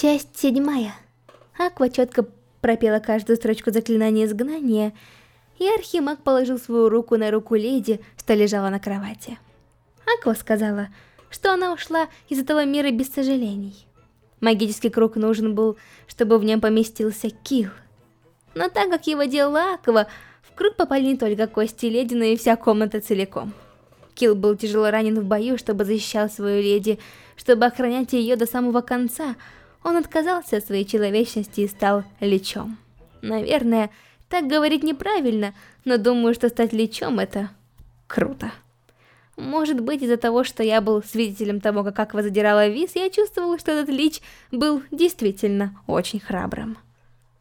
Часть седьмая. Аква четко пропела каждую строчку заклинания изгнания, и Архимаг положил свою руку на руку леди, что лежала на кровати. Аква сказала, что она ушла из этого мира без сожалений. Магический круг нужен был, чтобы в нем поместился Килл. Но так как его делала Аква, в круг попали не только кости леди, но и вся комната целиком. Килл был тяжело ранен в бою, чтобы защищал свою леди, чтобы охранять ее до самого конца, он отказался от своей человечности и стал лечом. Наверное, так говорить неправильно, но думаю, что стать лечом это круто. Может быть, из-за того, что я был свидетелем того, как Аква задирала вис, я чувствовал, что этот лич был действительно очень храбрым.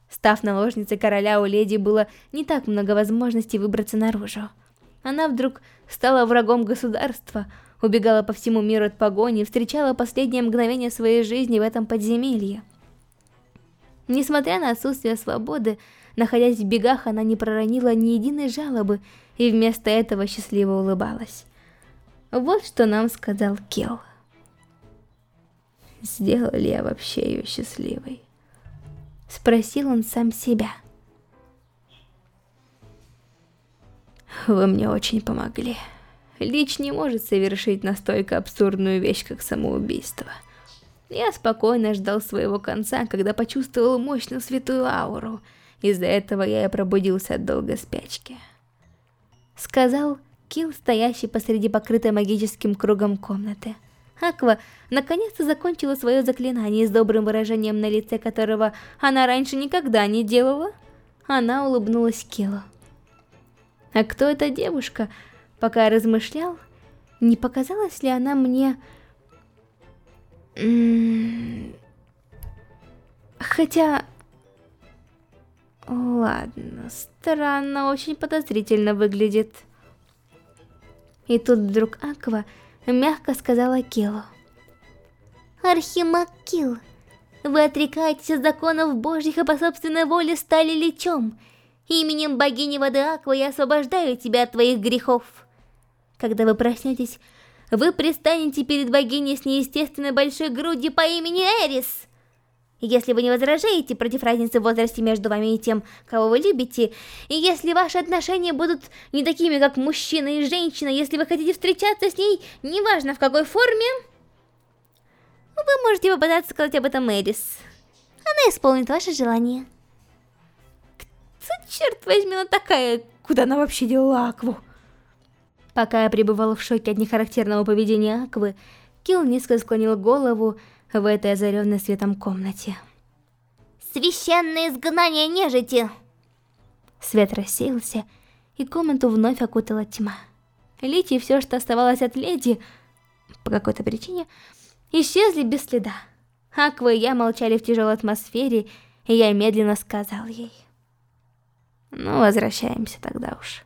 Став наложницей короля, у леди было не так много возможностей выбраться наружу. Она вдруг стала врагом государства, убегала по всему миру от погони, встречала последнее мгновение своей жизни в этом подземелье. Несмотря на отсутствие свободы, находясь в бегах, она не проронила ни единой жалобы и вместо этого счастливо улыбалась. Вот что нам сказал Кел. Сделал ли я вообще ее счастливой? Спросил он сам себя. Вы мне очень помогли. Лич не может совершить настолько абсурдную вещь, как самоубийство. Я спокойно ждал своего конца, когда почувствовал мощную святую ауру. Из-за этого я и пробудился от долгой спячки. Сказал Килл, стоящий посреди покрытой магическим кругом комнаты. Аква наконец-то закончила свое заклинание с добрым выражением на лице, которого она раньше никогда не делала. Она улыбнулась Киллу. А кто эта девушка? Пока я размышлял, не показалась ли она мне... Хотя... Ладно, странно, очень подозрительно выглядит. И тут вдруг Аква мягко сказала Килу. Архимаг Кил, вы отрекаетесь от законов божьих и по собственной воле стали лечом. Именем богини воды Аква я освобождаю тебя от твоих грехов. Когда вы проснетесь, вы пристанете перед богиней с неестественной большой грудью по имени Эрис. Если вы не возражаете против разницы в возрасте между вами и тем, кого вы любите, и если ваши отношения будут не такими, как мужчина и женщина, если вы хотите встречаться с ней, неважно в какой форме, вы можете попытаться сказать об этом Эрис. Она исполнит ваше желание. Кто, черт возьми, она такая? Куда она вообще делала Акву? Пока я пребывала в шоке от нехарактерного поведения Аквы, Килл низко склонил голову в этой озаренной светом комнате. «Священное изгнание нежити!» Свет рассеялся, и комнату вновь окутала тьма. Лити и все, что оставалось от леди, по какой-то причине, исчезли без следа. Аква и я молчали в тяжелой атмосфере, и я медленно сказал ей. «Ну, возвращаемся тогда уж».